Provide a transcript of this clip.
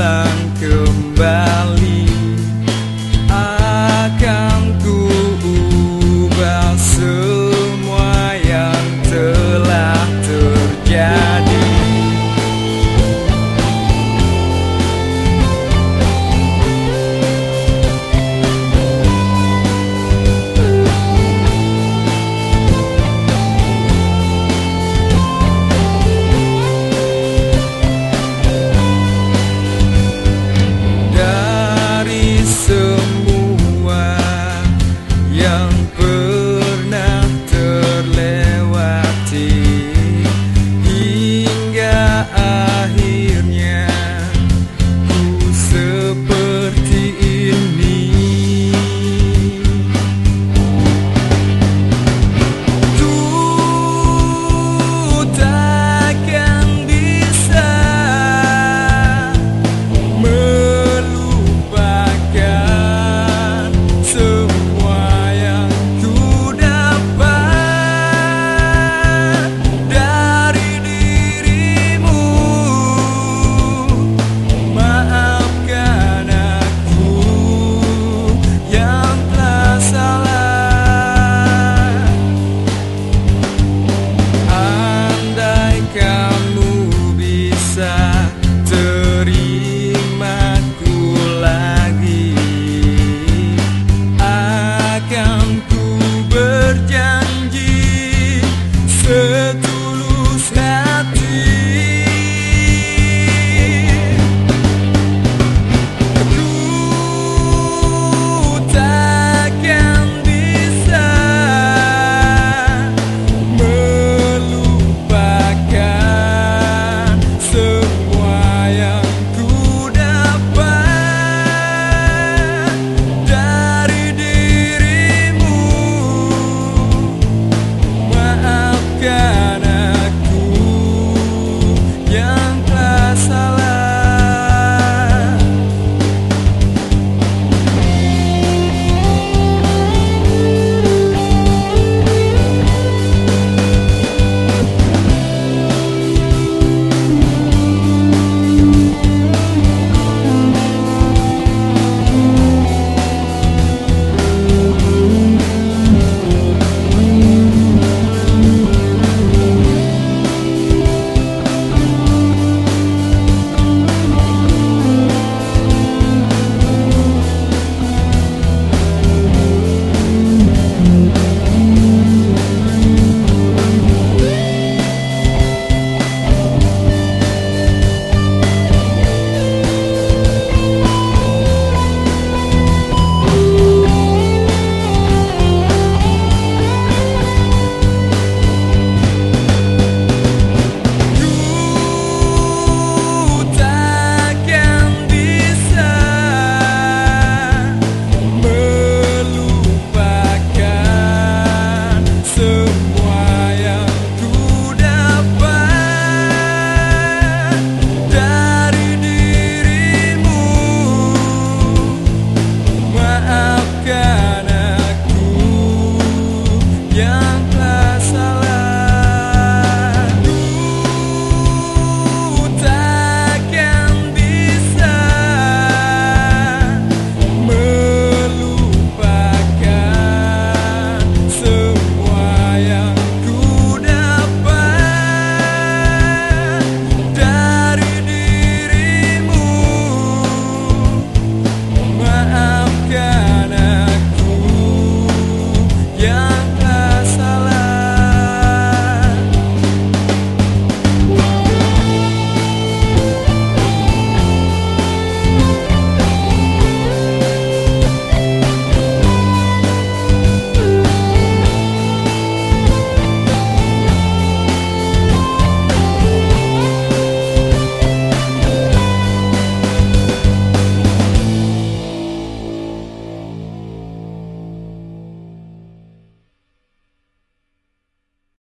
pulang kembali. berjanji. Setia